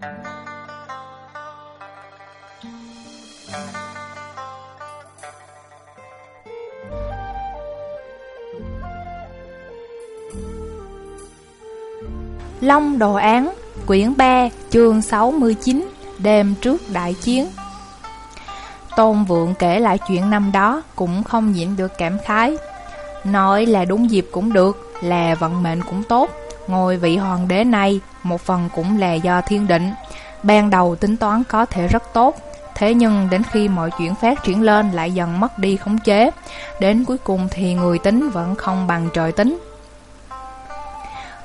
Long Đồ Án, quyển 3, chương 69, đêm trước đại chiến. Tôn Vượng kể lại chuyện năm đó cũng không nhịn được cảm khái. Nói là đúng dịp cũng được, là vận mệnh cũng tốt. Ngôi vị hoàng đế này, một phần cũng là do thiên định. Ban đầu tính toán có thể rất tốt, thế nhưng đến khi mọi chuyện phát triển lên lại dần mất đi khống chế. Đến cuối cùng thì người tính vẫn không bằng trời tính.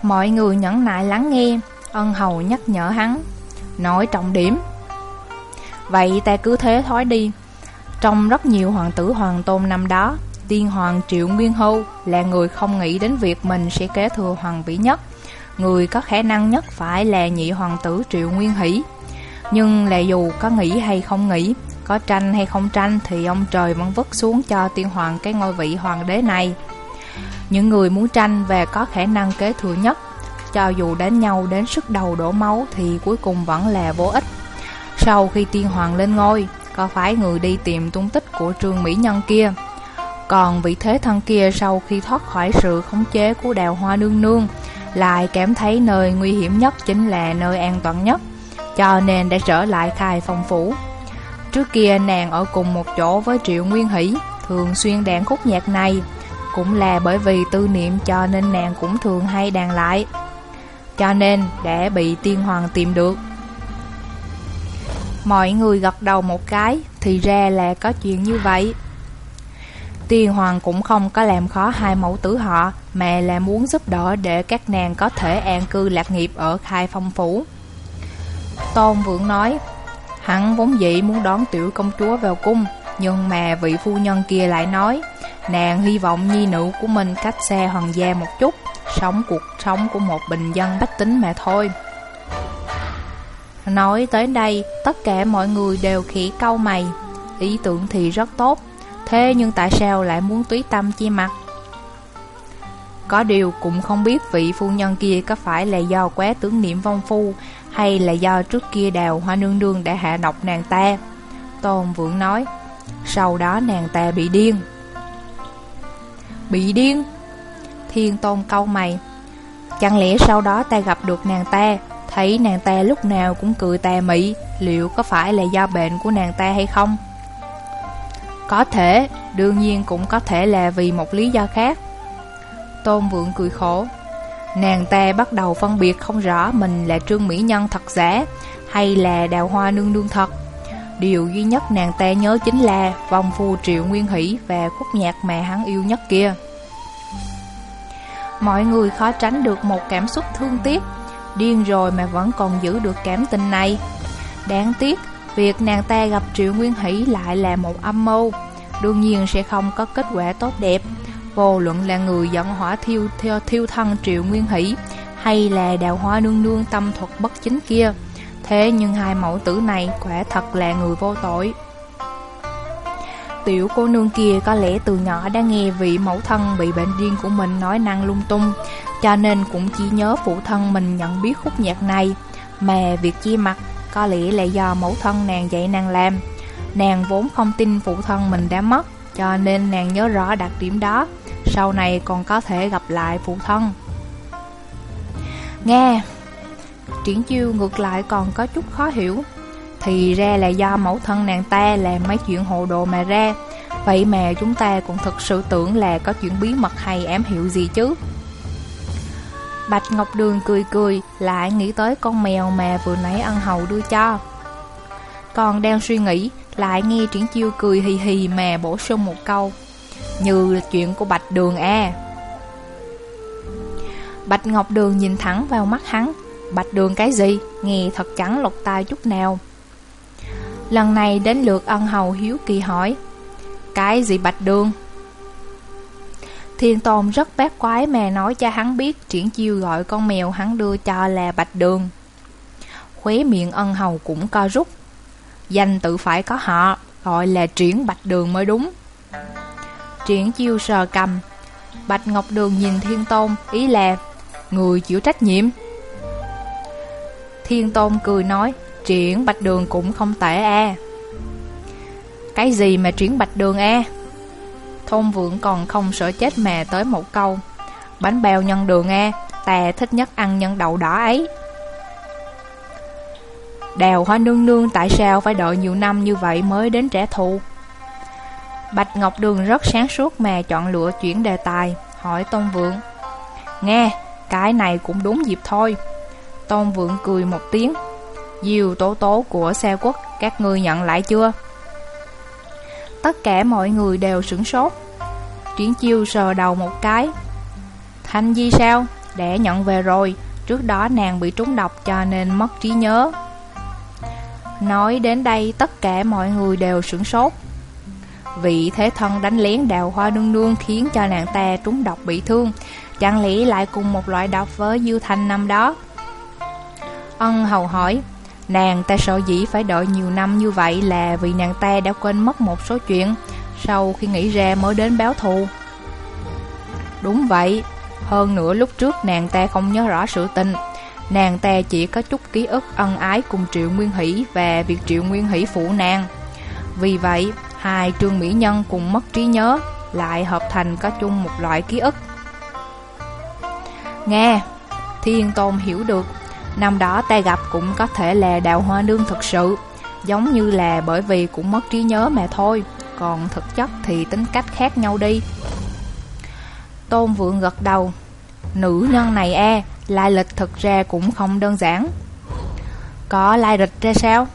Mọi người nhẫn nại lắng nghe, ân hầu nhắc nhở hắn, nói trọng điểm. Vậy ta cứ thế thói đi. Trong rất nhiều hoàng tử hoàng tôn năm đó, tiên hoàng Triệu Nguyên Hưu là người không nghĩ đến việc mình sẽ kế thừa hoàng vĩ nhất. Người có khả năng nhất phải là nhị hoàng tử Triệu Nguyên Hỷ. Nhưng là dù có nghĩ hay không nghĩ, có tranh hay không tranh thì ông trời vẫn vứt xuống cho tiên hoàng cái ngôi vị hoàng đế này. Những người muốn tranh và có khả năng kế thừa nhất Cho dù đánh nhau đến sức đầu đổ máu Thì cuối cùng vẫn là vô ích Sau khi tiên hoàng lên ngôi Có phải người đi tìm tung tích của trương mỹ nhân kia còn vị thế thân kia sau khi thoát khỏi sự khống chế của đào hoa nương nương, Lại cảm thấy nơi nguy hiểm nhất chính là nơi an toàn nhất, Cho nên đã trở lại khai phong phủ. Trước kia nàng ở cùng một chỗ với Triệu Nguyên Hỷ, Thường xuyên đàn khúc nhạc này, cũng là bởi vì tư niệm cho nên nàng cũng thường hay đàn lại, Cho nên đã bị tiên hoàng tìm được. Mọi người gật đầu một cái, Thì ra là có chuyện như vậy. Tiên hoàng cũng không có làm khó hai mẫu tử họ Mà là muốn giúp đỡ để các nàng có thể an cư lạc nghiệp ở khai phong phủ. Tôn Vượng nói Hắn vốn dĩ muốn đón tiểu công chúa vào cung Nhưng mà vị phu nhân kia lại nói Nàng hy vọng nhi nữ của mình cách xa hoàng gia một chút Sống cuộc sống của một bình dân bách tính mà thôi. Nói tới đây, tất cả mọi người đều khỉ câu mày Ý tưởng thì rất tốt. Thế nhưng tại sao lại muốn túy tâm chi mặt? Có điều cũng không biết vị phu nhân kia có phải là do quá tướng niệm vong phu Hay là do trước kia đào hoa nương nương đã hạ độc nàng ta Tôn Vượng nói, Sau đó nàng ta bị điên Bị điên Thiên tôn câu mày Chẳng lẽ sau đó ta gặp được nàng ta, Thấy nàng ta lúc nào cũng cười tà mị, Liệu có phải là do bệnh của nàng ta hay không? Có thể, đương nhiên cũng có thể là vì một lý do khác Tôn vượng cười khổ Nàng ta bắt đầu phân biệt không rõ mình là trương mỹ nhân thật giả Hay là đào hoa nương nương thật Điều duy nhất nàng ta nhớ chính là vòng phu triệu nguyên hỷ và khúc nhạc mà hắn yêu nhất kia. Mọi người khó tránh được một cảm xúc thương tiếc, điên rồi mà vẫn còn giữ được cảm tình này. Đáng tiếc, việc nàng ta gặp triệu nguyên hỷ lại là một âm mưu, đương nhiên sẽ không có kết quả tốt đẹp. Vô luận là người dẫn hỏa thiêu theo thiêu thân triệu nguyên hỷ hay là đào hoa nương nương tâm thuật bất chính kia Thế nhưng hai mẫu tử này quả thật là người vô tội Tiểu cô nương kia có lẽ từ nhỏ đã nghe vị mẫu thân bị bệnh riêng của mình nói năng lung tung Cho nên cũng chỉ nhớ phụ thân mình nhận biết khúc nhạc này Mà việc chia mặt có lẽ là do mẫu thân nàng dạy nàng làm. Nàng vốn không tin phụ thân mình đã mất, Cho nên nàng nhớ rõ đặc điểm đó. Sau này còn có thể gặp lại phụ thân. Nghe, Triển chiêu ngược lại còn có chút khó hiểu. Thì ra là do mẫu thân nàng ta làm mấy chuyện hồ đồ mà ra. Vậy mà chúng ta cũng thực sự tưởng là có chuyện bí mật hay ám hiệu gì chứ? Bạch Ngọc Đường cười cười, Lại nghĩ tới con mèo mà vừa nãy ân hầu đưa cho Còn đang suy nghĩ, Lại nghe Triển Chiêu cười hì hì mà bổ sung một câu, Như là chuyện của Bạch Đường à Bạch Ngọc Đường nhìn thẳng vào mắt hắn Bạch đường cái gì? Nghe thật chẳng lột tai chút nào Lần này đến lượt ân hầu hiếu kỳ hỏi, Cái gì bạch đường? Thiên Tôn rất bát quái mà nói cho hắn biết Triển chiêu gọi con mèo hắn đưa cho là bạch đường. Khóe miệng ân hầu cũng co rút. Danh tự phải có họ, Gọi là triển bạch đường mới đúng. Triển chiêu sờ cầm. Bạch Ngọc Đường nhìn Thiên Tôn, Ý là, Người chịu trách nhiệm. Thiên Tôn cười nói, Triển Bạch Đường cũng không tệ a Cái gì mà Triển Bạch Đường a Thôn vượng còn không sợ chết mè tới một câu. Bánh bèo nhân đường e, Ta thích nhất ăn nhân đậu đỏ ấy. Đèo hoa nương nương tại sao phải đợi nhiều năm như vậy mới đến trẻ thù Bạch Ngọc Đường rất sáng suốt mà chọn lựa chuyển đề tài Hỏi Tôn Vượng. Nghe, cái này cũng đúng dịp thôi. Tôn Vượng cười một tiếng. Diều tố tố của xe quốc Các ngươi nhận lại chưa? Tất cả mọi người đều sửng sốt. Triển chiêu sờ đầu một cái. Thanh Di sao? Để nhận về rồi. Trước đó nàng bị trúng độc cho nên mất trí nhớ. Nói đến đây, tất cả mọi người đều sửng sốt. Vị thế thân đánh lén đào hoa nương nương khiến cho nàng ta trúng độc bị thương. Chẳng lẽ lại cùng một loại độc với Dư Thanh năm đó? Ân hầu hỏi. Nàng ta sợ dĩ phải đợi nhiều năm như vậy là vì nàng ta đã quên mất một số chuyện. Sau khi nghĩ ra mới đến báo thù. Đúng vậy, Hơn nữa lúc trước nàng ta không nhớ rõ sự tình. Nàng ta chỉ có chút ký ức ân ái cùng Triệu Nguyên Hỷ Và việc Triệu Nguyên Hỷ phụ nàng. Vì vậy, hai trương mỹ nhân cùng mất trí nhớ Lại hợp thành có chung một loại ký ức. Nghe, Thiên Tôn hiểu được. Năm đó ta gặp cũng có thể là đào hoa nương thực sự. Giống như là bởi vì cũng mất trí nhớ mà thôi. Còn thực chất thì tính cách khác nhau đi. Tôn Vượng gật đầu. Nữ nhân này e Lai lịch thực ra cũng không đơn giản. Có lai lịch ra sao?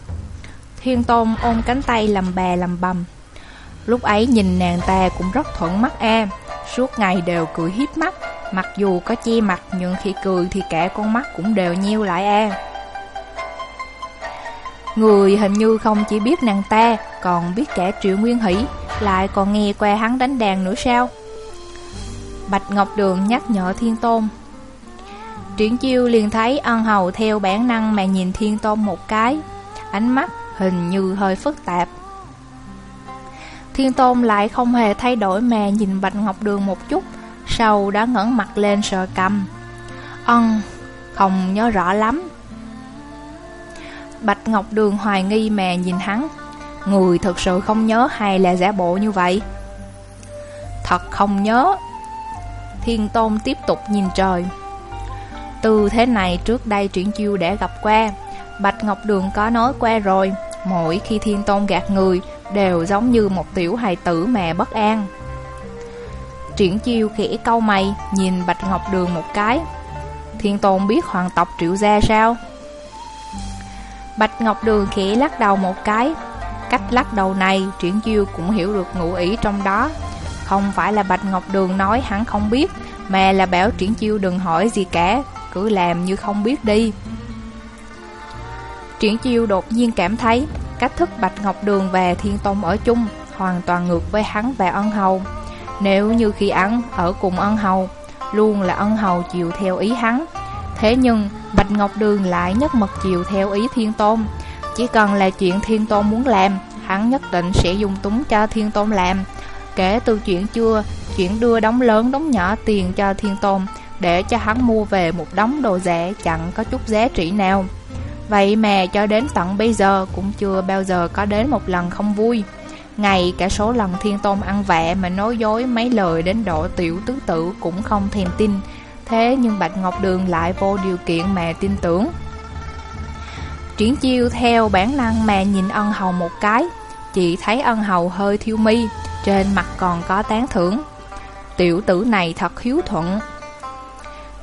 Thiên Tôn ôm cánh tay lầm bè lầm bầm. Lúc ấy nhìn nàng ta cũng rất thuận mắt e. Suốt ngày đều cười hiếp mắt. Mặc dù có che mặt nhưng khi cười thì cả con mắt cũng đều nheo lại e. Người hình như không chỉ biết nàng ta, Còn biết cả Triệu Nguyên Hỷ, Lại còn nghe qua hắn đánh đàn nữa sao? Bạch Ngọc Đường nhắc nhở Thiên Tôn. Triển chiêu liền thấy ân hầu theo bản năng mà nhìn Thiên Tôn một cái. Ánh mắt hình như hơi phức tạp. Thiên Tôn lại không hề thay đổi mà nhìn Bạch Ngọc Đường một chút. Sau đã ngẩng mặt lên sờ cầm Ân, không nhớ rõ lắm. Bạch Ngọc Đường hoài nghi mè nhìn hắn. Người thật sự không nhớ hay là giả bộ như vậy? Thật không nhớ. Thiên Tôn tiếp tục nhìn trời. Từ thế này trước đây chuyển chiêu đã gặp qua. Bạch Ngọc Đường có nói qua rồi. Mỗi khi Thiên Tôn gạt người Đều giống như một tiểu hài tử mẹ bất an. Triển chiêu khẽ câu mày, Nhìn Bạch Ngọc Đường một cái. Thiên Tôn biết hoàng tộc triệu gia sao? Bạch Ngọc Đường khẽ lắc đầu một cái. Cách lắc đầu này, Triển chiêu cũng hiểu được ngụ ý trong đó. Không phải là Bạch Ngọc Đường nói hắn không biết, Mà là bảo Triển chiêu đừng hỏi gì cả, Cứ làm như không biết đi. Triển chiêu đột nhiên cảm thấy cách thức Bạch Ngọc Đường và Thiên Tông ở chung hoàn toàn ngược với hắn và ân hầu. Nếu như khi ăn ở cùng ân hầu, luôn là ân hầu chịu theo ý hắn. Thế nhưng Bạch Ngọc Đường lại nhất mật chịu theo ý Thiên Tôn. Chỉ cần là chuyện Thiên Tôn muốn làm, hắn nhất định sẽ dùng túng cho Thiên Tôn làm. Kể từ chuyện chưa, chuyện đưa đóng lớn đóng nhỏ tiền cho Thiên Tôn để cho hắn mua về một đống đồ rẻ chẳng có chút giá trị nào. Vậy mà cho đến tận bây giờ cũng chưa bao giờ có đến một lần không vui Ngày, cả số lần thiên tôn ăn vạ mà nói dối mấy lời đến độ tiểu tứ tử cũng không thèm tin. Thế nhưng Bạch Ngọc Đường lại vô điều kiện mà tin tưởng. Triển chiêu theo bản năng mà nhìn ân hầu một cái, Chỉ thấy ân hầu hơi thiêu mi, Trên mặt còn có tán thưởng. Tiểu tử này thật hiếu thuận.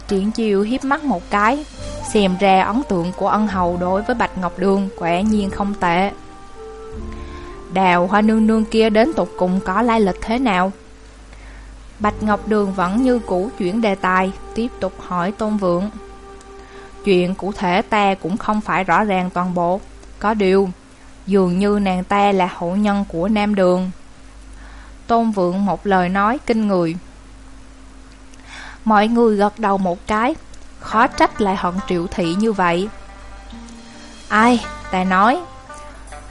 Triển chiêu hiếp mắt một cái, Xem ra ấn tượng của ân hầu đối với Bạch Ngọc Đường quả nhiên không tệ. Đào hoa nương nương kia đến tục cùng có lai lịch thế nào? Bạch Ngọc Đường vẫn như cũ chuyển đề tài, tiếp tục hỏi Tôn Vượng. Chuyện cụ thể ta cũng không phải rõ ràng toàn bộ, có điều, dường như nàng ta là hậu nhân của Nam Đường. Tôn Vượng một lời nói kinh người. Mọi người gật đầu một cái, Khó trách lại hận triệu thị như vậy Ai, ta nói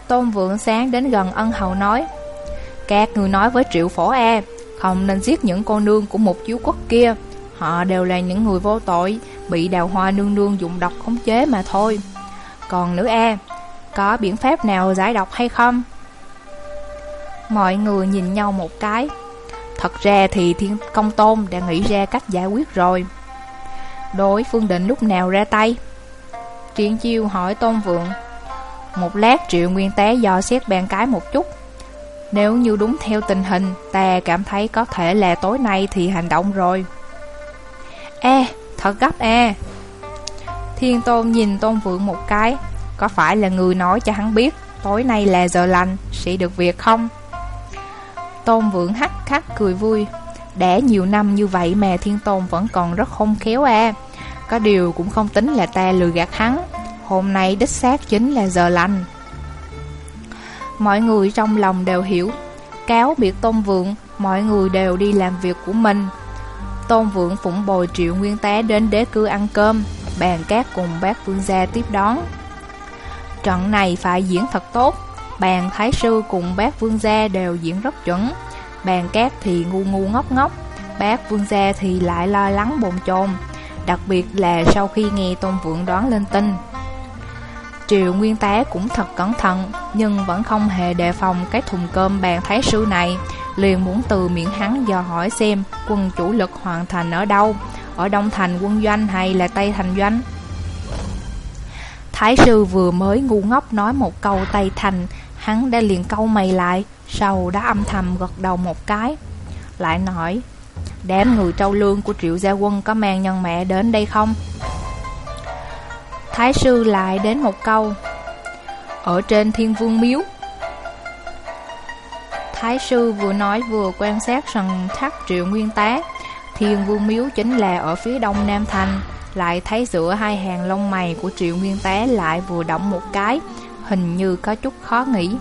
Tôn vượng sáng đến gần ân hầu nói, Các người nói với triệu phổ e Không nên giết những cô nương của một chiếu quốc kia. Họ đều là những người vô tội, Bị đào hoa nương nương dụng độc khống chế mà thôi. Còn nữ A Có biện pháp nào giải độc hay không? Mọi người nhìn nhau một cái. Thật ra thì Thiên Công Tôn đã nghĩ ra cách giải quyết rồi. Đối phương định lúc nào ra tay? Triển chiêu hỏi Tôn Vượng một lát triệu nguyên té do xét bàn cái một chút. Nếu như đúng theo tình hình Ta cảm thấy có thể là tối nay thì hành động rồi. Ê, thật gấp e. Thiên Tôn nhìn Tôn Vượng một cái Có phải là người nói cho hắn biết Tối nay là giờ lành Sẽ được việc không? Tôn Vượng hắc khắc cười vui. Đã nhiều năm như vậy mà Thiên Tôn vẫn còn rất không khéo à Có điều cũng không tính là ta lừa gạt hắn. Hôm nay đích xác chính là giờ lành. Mọi người trong lòng đều hiểu. Cáo biệt Tôn Vượng, Mọi người đều đi làm việc của mình. Tôn Vượng phụng bồi triệu nguyên tá đến đế cư ăn cơm, Bàn cát cùng bác vương gia tiếp đón. Trận này phải diễn thật tốt, Bàn Thái Sư cùng bác Vương Gia đều diễn rất chuẩn. Bàn Cát thì ngu ngu ngốc ngốc, Bác Vương Gia thì lại lo lắng bồn chồn. Đặc biệt là sau khi nghe Tôn Vượng đoán lên tin Triều Nguyên Tá cũng thật cẩn thận, Nhưng vẫn không hề đề phòng cái thùng cơm bàn Thái Sư này. Liền muốn từ miệng hắn dò hỏi xem Quân chủ lực hoàn thành ở đâu, Ở Đông Thành quân doanh hay là Tây Thành doanh. Thái sư vừa mới ngu ngốc nói một câu Tây Thành, Hắn đã liền câu mày lại, Sau đã âm thầm gật đầu một cái. Lại nói, Đám người trâu lương của triệu gia quân Có mang nhân mẹ đến đây không? Thái sư lại đến một câu. Ở trên thiên vương miếu. Thái sư vừa nói vừa quan sát sần thác triệu nguyên tá. Thiên vương miếu chính là ở phía đông Nam Thành. Lại thấy giữa hai hàng lông mày của triệu nguyên tá lại vừa động một cái. Hình như có chút khó nghĩ.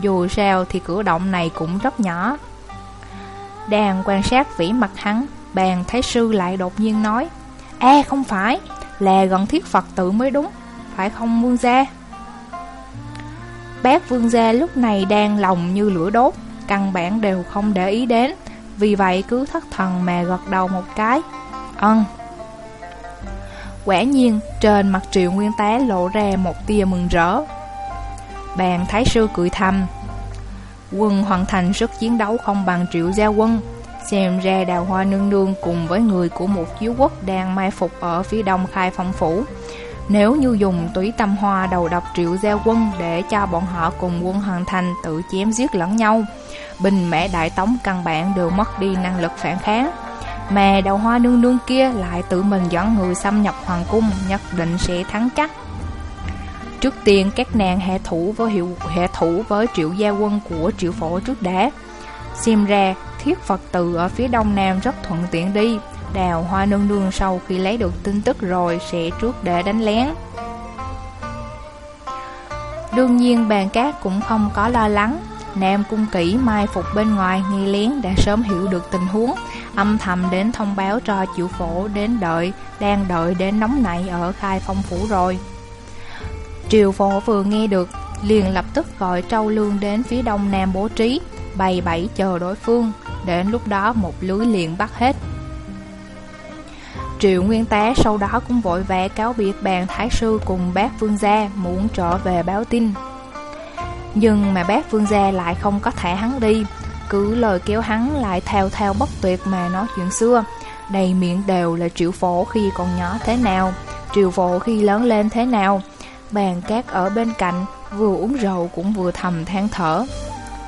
Dù sao thì cử động này cũng rất nhỏ. Đang quan sát vĩ mặt hắn, bàn thái sư lại đột nhiên nói, E không phải, là gần thiết Phật tự mới đúng, phải không vương gia? Bác vương gia lúc này đang lòng như lửa đốt, căn bản đều không để ý đến, vì vậy cứ thất thần mà gật đầu một cái. Ân. Quả nhiên, trên mặt triệu nguyên tá lộ ra một tia mừng rỡ, Bàn thái sư cười thầm Quân hoàn thành sức chiến đấu không bằng triệu gia quân Xem ra đào hoa nương nương cùng với người của một chiếu quốc đang mai phục ở phía đông khai phong phủ. Nếu như dùng túy tâm hoa đầu độc triệu gia quân để cho bọn họ cùng quân hoàn thành tự chém giết lẫn nhau, Bình mẹ đại tống căn bản đều mất đi năng lực phản kháng. Mà đào hoa nương nương kia lại tự mình dẫn người xâm nhập hoàng cung, nhất định sẽ thắng chắc. Trước tiên, các nàng hệ thủ với hiệu hệ thủ với triệu gia quân của triệu phổ trước đã. Xem ra thiết Phật tự ở phía đông nam rất thuận tiện đi. Đào hoa nương nương sau khi lấy được tin tức rồi sẽ trước để đánh lén. Đương nhiên bàn cát cũng không có lo lắng. Nam cung kỹ mai phục bên ngoài nghi lén đã sớm hiểu được tình huống âm thầm đến thông báo cho triệu phổ đến đợi đang đợi đến nóng nảy ở khai phong phủ rồi Triều phổ vừa nghe được, liền lập tức gọi Trâu Lương đến phía đông nam bố trí, bày bẫy chờ đối phương, đến lúc đó một lưới liền bắt hết. Triệu Nguyên Tá sau đó cũng vội vã cáo biệt bàn Thái Sư cùng bác Vương Gia muốn trở về báo tin. Nhưng mà bác Vương Gia lại không có thể hắn đi, cứ lời kéo hắn lại theo theo bất tuyệt mà nói chuyện xưa. Đầy miệng đều là triệu phổ khi còn nhỏ thế nào, triệu phổ khi lớn lên thế nào, Bàn cát ở bên cạnh Vừa uống rượu cũng vừa thầm than thở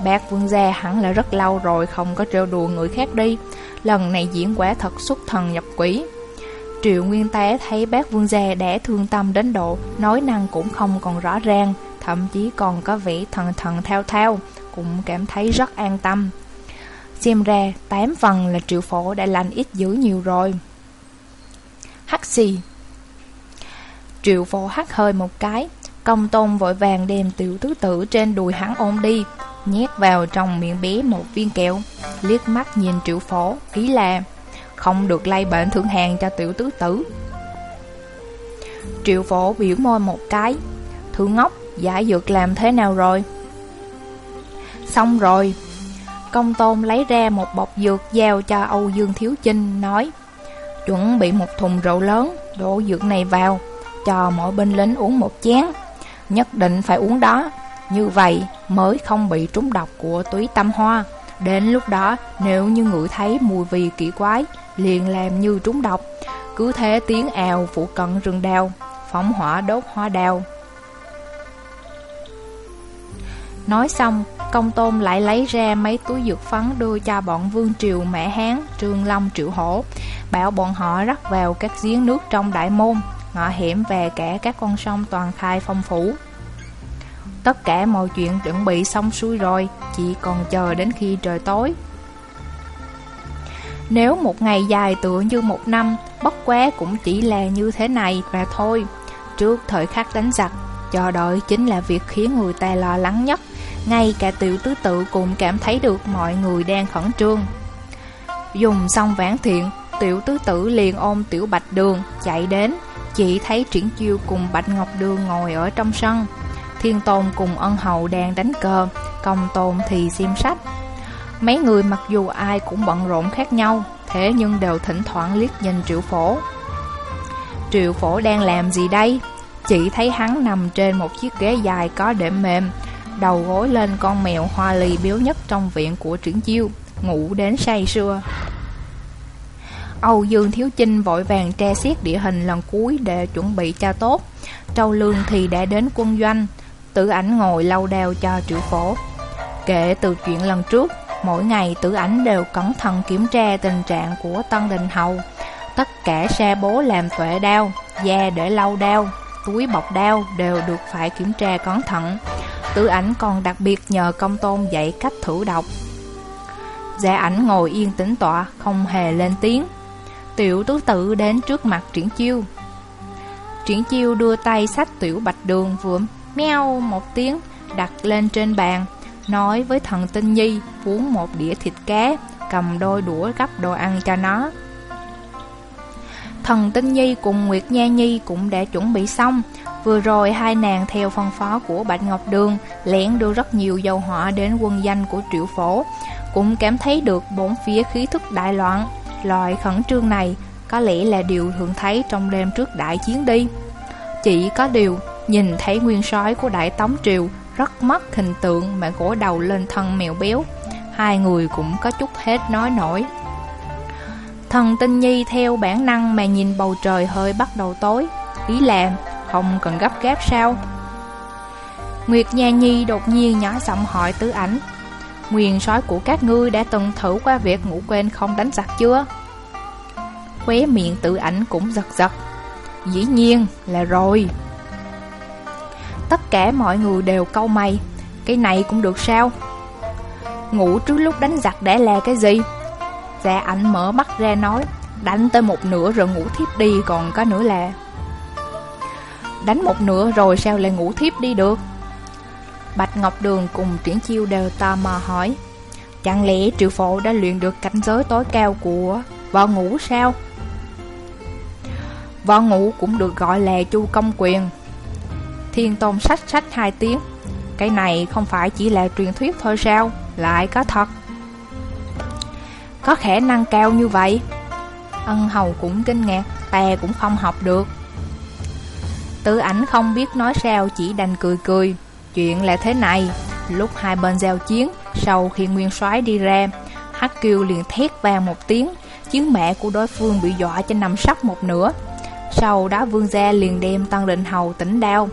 Bác vương gia hẳn là rất lâu rồi Không có trêu đùa người khác đi. Lần này diễn quả thật xuất thần nhập quỷ. Triệu Nguyên Tế thấy bác vương gia đã thương tâm đến độ, Nói năng cũng không còn rõ ràng, Thậm chí còn có vẻ thần thần theo theo Cũng cảm thấy rất an tâm. Xem ra tám phần là triệu phổ đã lành ít dữ nhiều rồi. Hắc xì. Triệu phổ hắt hơi một cái, Công tôn vội vàng đem tiểu tứ tử trên đùi hắn ôm đi. Nhét vào trong miệng bé một viên kẹo, Liếc mắt nhìn triệu phổ, Ý là, Không được lây bệnh thượng hàng cho tiểu tứ tử. Triệu phổ biểu môi một cái Thượng ngốc Giải dược làm thế nào rồi? Xong rồi. Công tôn lấy ra một bọc dược Giao cho Âu Dương Thiếu Chinh, Nói, Chuẩn bị một thùng rượu lớn, Đổ dược này vào, cho mỗi binh lính uống một chén, Nhất định phải uống đó. Như vậy mới không bị trúng độc của túy tâm hoa. Đến lúc đó nếu như ngửi thấy mùi vị kỳ quái Liền làm như trúng độc. Cứ thế tiếng ào phụ cận rừng đào Phóng hỏa đốt hoa đào Nói xong, công tôn lại lấy ra mấy túi dược phấn đưa cho bọn Vương Triều Mẹ Hán, Trương Long Triệu Hổ, bảo bọn họ rắc vào các giếng nước trong đại môn, Ngọ hiểm về cả các con sông toàn khai phong phủ. Tất cả mọi chuyện chuẩn bị xong xuôi rồi, chỉ còn chờ đến khi trời tối. Nếu một ngày dài tựa như một năm, bất quá cũng chỉ là như thế này và thôi. Trước thời khắc đánh giặc, chờ đợi chính là việc khiến người ta lo lắng nhất. Ngay cả tiểu tứ tự cũng cảm thấy được mọi người đang khẩn trương Dùng xong ván thiện Tiểu tứ tử liền ôm tiểu bạch đường Chạy đến Chỉ thấy triển chiêu cùng bạch ngọc đường ngồi ở trong sân Thiên tôn cùng ân hậu đang đánh cờ Công tôn thì xem sách Mấy người mặc dù ai cũng bận rộn khác nhau Thế nhưng đều thỉnh thoảng liếc nhìn triệu phổ Triệu phổ đang làm gì đây? Chỉ thấy hắn nằm trên một chiếc ghế dài có đệm mềm đầu gối lên con mèo hoa lì biếu nhất trong viện của trưởng chiêu, ngủ đến say sưa. Âu Dương Thiếu Chinh vội vàng tre xiết địa hình lần cuối để chuẩn bị cho tốt. Trâu Lương thì đã đến quân doanh, tử ảnh ngồi lau đeo cho triệu phổ. Kể từ chuyện lần trước, mỗi ngày tử ảnh đều cẩn thận kiểm tra tình trạng của Tân Đình Hầu. Tất cả xe bố làm tuệ đao, da để lau đao, túi bọc đao đều được phải kiểm tra cẩn thận. Tử ảnh còn đặc biệt nhờ công tôn dạy cách thử độc Dạ ảnh ngồi yên tĩnh tọa Không hề lên tiếng Tiểu tứ tự đến trước mặt triển chiêu Triển chiêu đưa tay sách tiểu bạch đường vừa meo một tiếng Đặt lên trên bàn, Nói với thần tinh nhi Uống một đĩa thịt cá Cầm đôi đũa gấp đồ ăn cho nó. Thần Tinh Nhi cùng Nguyệt Nha Nhi cũng đã chuẩn bị xong. Vừa rồi hai nàng theo phân phó của Bạch Ngọc Đường lén đưa rất nhiều dầu hỏa đến quân danh của triệu phổ, Cũng cảm thấy được bốn phía khí thức đại loạn. Loại khẩn trương này có lẽ là điều thường thấy trong đêm trước đại chiến đi. Chỉ có điều nhìn thấy nguyên sói của đại tống triều, rất mất hình tượng mà gỗ đầu lên thân mèo béo. Hai người cũng có chút hết nói nổi. Thần tinh nhi theo bản năng mà nhìn bầu trời hơi bắt đầu tối. Ý là, không cần gấp gáp sao? Nguyệt Nha Nhi đột nhiên nhỏ giọng hỏi tứ ảnh. Nguyên sói của các ngươi đã từng thử qua việc ngủ quên không đánh giặc chưa? Khóe miệng tự ảnh cũng giật giật. Dĩ nhiên là rồi. Tất cả mọi người đều câu mày Cái này cũng được sao? Ngủ trước lúc đánh giặc đã là cái gì? Dạ ảnh mở mắt ra nói, Đánh tới một nửa rồi ngủ thiếp đi, còn có nữa là Đánh một nửa rồi sao lại ngủ thiếp đi được Bạch Ngọc Đường cùng Triển Chiêu đều tò mò hỏi, Chẳng lẽ triệu phổ đã luyện được cảnh giới tối cao của vợ ngủ sao Vợ ngủ cũng được gọi là chu công quyền Thiên Tôn sách sách hai tiếng. Cái này không phải chỉ là truyền thuyết thôi sao? Lại có thật. Có khả năng cao như vậy? Ân hầu cũng kinh ngạc Tè cũng không học được. Tử ảnh không biết nói sao, chỉ đành cười cười. Chuyện là thế này, Lúc hai bên giao chiến, Sau khi nguyên soái đi ra, Hắc kiêu liền thét vang một tiếng, Chiến mẹ của đối phương bị dọa cho nằm sắp một nửa. Sau đó vương gia liền đem Tăng Định Hầu tỉnh đao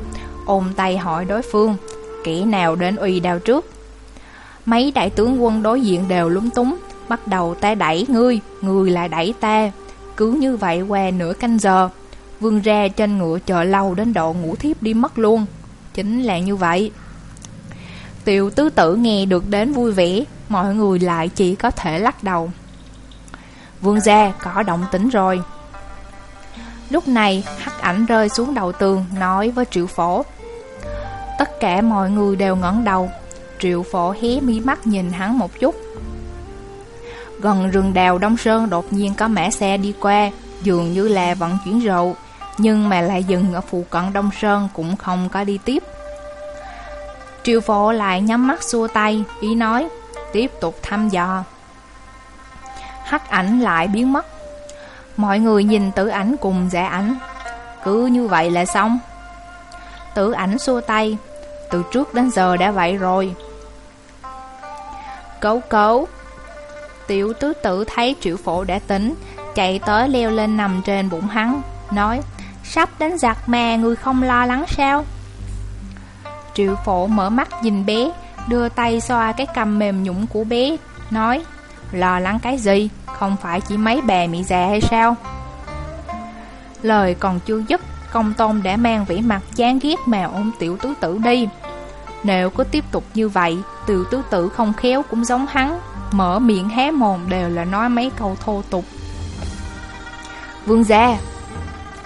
Ôm tay hỏi đối phương, Kỹ nào đến uy đao trước? Mấy đại tướng quân đối diện đều lúng túng, Bắt đầu ta đẩy ngươi Ngươi lại đẩy ta. Cứ như vậy qua nửa canh giờ, Vương ra trên ngựa chờ lâu đến độ ngủ thiếp đi mất luôn. Chính là như vậy. Tiểu tứ tử nghe được đến vui vẻ, Mọi người lại chỉ có thể lắc đầu. Vương gia, có động tính rồi. Lúc này, hắc ảnh rơi xuống đầu tường, Nói với triệu phổ Tất cả mọi người đều ngẩng đầu Triệu phổ hé mi mắt nhìn hắn một chút Gần rừng đào Đông Sơn đột nhiên có mẻ xe đi qua Dường như là vận chuyển rượu nhưng mà lại dừng ở phụ cận Đông Sơn cũng không có đi tiếp. triệu phổ lại nhắm mắt xua tay, ý nói, tiếp tục thăm dò. Hắc ảnh lại biến mất. Mọi người nhìn tử ảnh cùng giả ảnh. Cứ như vậy là xong. Tử ảnh xua tay từ trước đến giờ đã vậy rồi. Cấu cấu Tiểu tứ tử thấy triệu phổ đã tính, Chạy tới leo lên nằm trên bụng hắn Nói Sắp đến giặc mà người không lo lắng sao? Triệu phổ mở mắt nhìn bé Đưa tay xoa cái cầm mềm nhũng của bé Nói Lo lắng cái gì? Không phải chỉ mấy bè mị già hay sao? Lời còn chưa dứt Công tôn đã mang vĩ mặt chán ghét mà ôm tiểu tứ tử đi. Nếu cứ tiếp tục như vậy Tiểu tứ tử không khéo cũng giống hắn. Mở miệng hé mồm đều là nói mấy câu thô tục. Vương gia.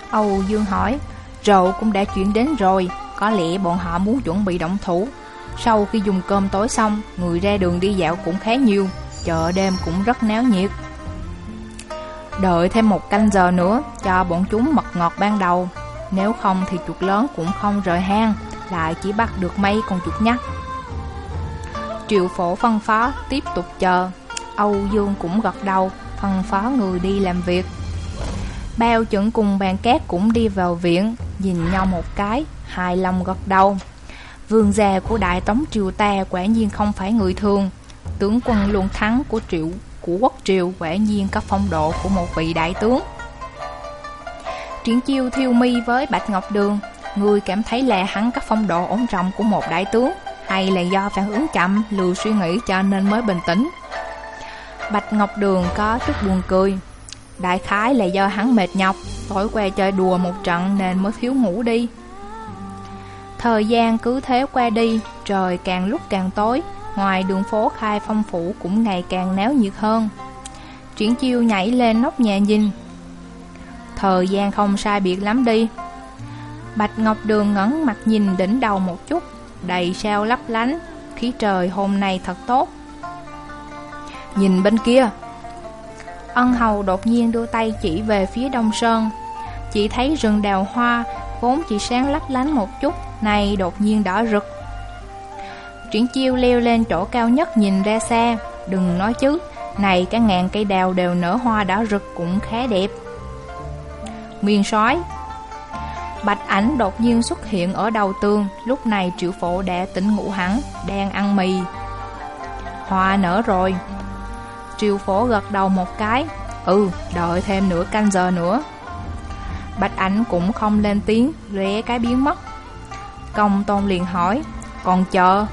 Âu Dương hỏi, Rượu cũng đã chuyển đến rồi, Có lẽ bọn họ muốn chuẩn bị động thủ. Sau khi dùng cơm tối xong, Người ra đường đi dạo cũng khá nhiều, Chợ đêm cũng rất náo nhiệt. Đợi thêm một canh giờ nữa, Cho bọn chúng mật ngọt ban đầu. Nếu không thì chuột lớn cũng không rời hang. Lại chỉ bắt được mấy con chuột nhắt Triệu phổ phân phó, tiếp tục chờ. Âu Dương cũng gật đầu, Phân phó người đi làm việc. Bao chuẩn cùng bàn cát cũng đi vào viện, Nhìn nhau một cái, Hài lòng gật đầu. Vương gia của Đại Tống Triều ta quả nhiên không phải người thường. Tướng quân luôn thắng của triệu, của quốc triều quả nhiên có phong độ của một vị đại tướng. Triển chiêu thiêu mi với Bạch Ngọc Đường Người cảm thấy là hắn có phong độ ổn trọng của một đại tướng Hay là do phản ứng chậm, lừa suy nghĩ cho nên mới bình tĩnh. Bạch Ngọc Đường có chút buồn cười. Đại khái là do hắn mệt nhọc Tối qua chơi đùa một trận nên mới thiếu ngủ đi. Thời gian cứ thế qua đi Trời càng lúc càng tối Ngoài đường phố khai phong phủ cũng ngày càng náo nhiệt hơn. Triển chiêu nhảy lên nóc nhà nhìn. Thời gian không sai biệt lắm đi Bạch Ngọc Đường ngẩn mặt nhìn đỉnh đầu một chút, Đầy sao lấp lánh, Khí trời hôm nay thật tốt. Nhìn bên kia, Ân hầu đột nhiên đưa tay chỉ về phía đông sơn. Chỉ thấy rừng đào hoa, Vốn chỉ sáng lấp lánh một chút, nay đột nhiên đỏ rực. Triển chiêu leo lên chỗ cao nhất nhìn ra xa, Đừng nói chứ, Này cả ngàn cây đào đều nở hoa đỏ rực cũng khá đẹp. Nguyên soái Bạch ảnh đột nhiên xuất hiện ở đầu tường Lúc này triệu phổ đã tỉnh ngủ hẳn Đang ăn mì. Hoa nở rồi. Triệu phổ gật đầu một cái. Ừ, đợi thêm nửa canh giờ nữa. Bạch ảnh cũng không lên tiếng Rẽ cái biến mất. Công tôn liền hỏi Còn chờ?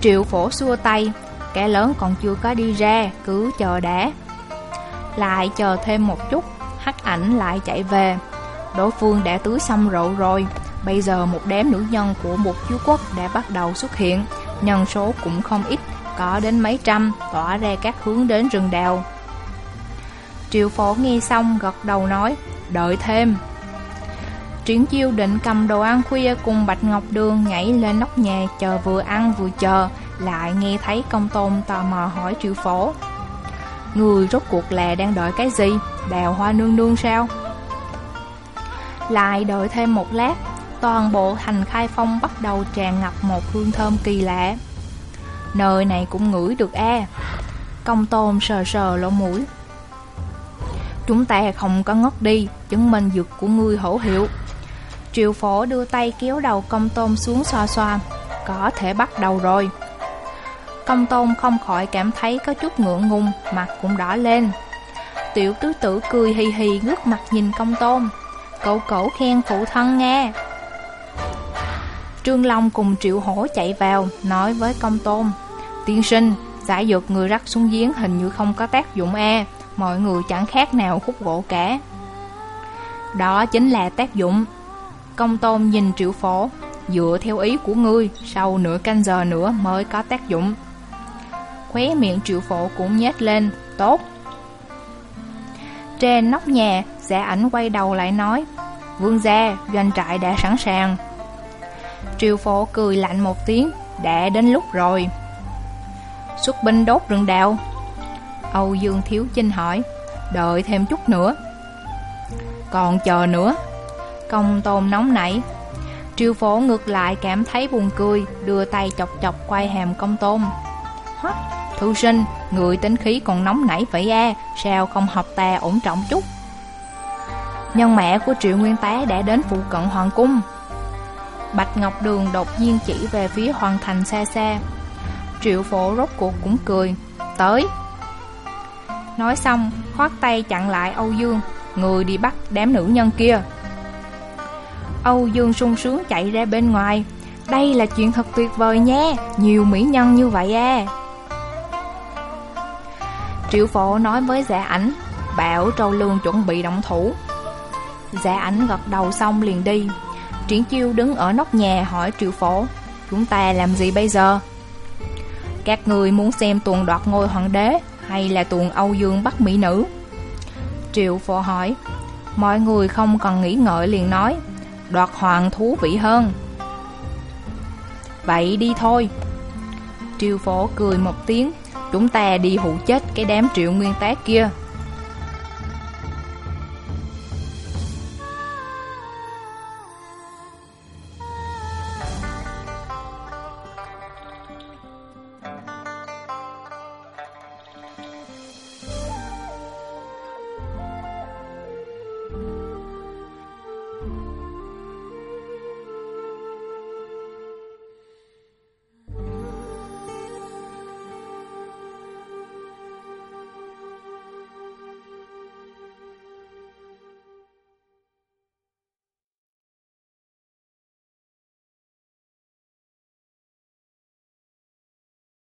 Triệu phổ xua tay Kẻ lớn còn chưa có đi ra Cứ chờ đã. Lại chờ thêm một chút Hắc ảnh lại chạy về. Đối phương đã tưới xong rượu rồi Bây giờ một đám nữ nhân của một chú quốc đã bắt đầu xuất hiện Nhân số cũng không ít Có đến mấy trăm Tỏa ra các hướng đến rừng đào Triệu phổ nghe xong gật đầu nói Đợi thêm Triển chiêu định cầm đồ ăn khuya cùng Bạch Ngọc Đường nhảy lên nóc nhà chờ vừa ăn vừa chờ, lại nghe thấy công tôn tò mò hỏi triệu phổ. Người rốt cuộc là đang đợi cái gì? Đào hoa nương nương sao? Lại đợi thêm một lát, toàn bộ thành khai phong bắt đầu tràn ngập một hương thơm kỳ lạ. Nơi này cũng ngửi được e Công tôm sờ sờ lỗ mũi. Chúng ta không có ngất đi, chứng minh dược của ngươi hữu hiệu. Triệu phổ đưa tay kéo đầu công tôm xuống xoa xoa Có thể bắt đầu rồi Công tôm không khỏi cảm thấy có chút ngượng ngùng Mặt cũng đỏ lên Tiểu tứ tử cười hì hì ngước mặt nhìn công tôm Cậu cổ khen phụ thân nghe. Trương Long cùng Triệu Hổ chạy vào Nói với công tôm Tiên sinh, giải dược người rắc xuống giếng hình như không có tác dụng e Mọi người chẳng khác nào khúc gỗ cả. Đó chính là tác dụng. Công tôn nhìn triệu phổ Dựa theo ý của ngươi Sau nửa canh giờ nữa mới có tác dụng. Khóe miệng triệu phổ cũng nhét lên Tốt. Trên nóc nhà Giả ảnh quay đầu lại nói Vương gia doanh trại đã sẵn sàng. Triều phổ cười lạnh một tiếng Đã đến lúc rồi. Xuất binh đốt rừng đào Âu Dương Thiếu Chinh hỏi Đợi thêm chút nữa. Còn chờ nữa. Công tôn nóng nảy. Triều phổ ngược lại cảm thấy buồn cười Đưa tay chọc chọc quay hàm công tôn. Hoắc, thư sinh Người tính khí còn nóng nảy vậy a Sao không học ta ổn trọng chút? Nhân mẹ của Triệu Nguyên Tá đã đến phụ cận Hoàng Cung. Bạch Ngọc Đường đột nhiên chỉ về phía Hoàng Thành xa xa Triệu phổ rốt cuộc cũng cười, Tới. Nói xong, khoát tay chặn lại Âu Dương, Người đi bắt đám nữ nhân kia. Âu Dương sung sướng chạy ra bên ngoài, Đây là chuyện thật tuyệt vời nha Nhiều mỹ nhân như vậy à. Triệu phổ nói với giả ảnh, Bảo Trâu Lương chuẩn bị động thủ. Giả ảnh gật đầu xong liền đi. Triển chiêu đứng ở nóc nhà hỏi triệu phổ, Chúng ta làm gì bây giờ? Các người muốn xem tuần đoạt ngôi hoàng đế Hay là tuần Âu Dương bắt mỹ nữ? Triệu phổ hỏi. Mọi người không cần nghĩ ngợi liền nói, Đoạt hoàng thú vị hơn. Vậy đi thôi. Triệu phổ cười một tiếng. Chúng ta đi hụ chết cái đám triệu nguyên tác kia.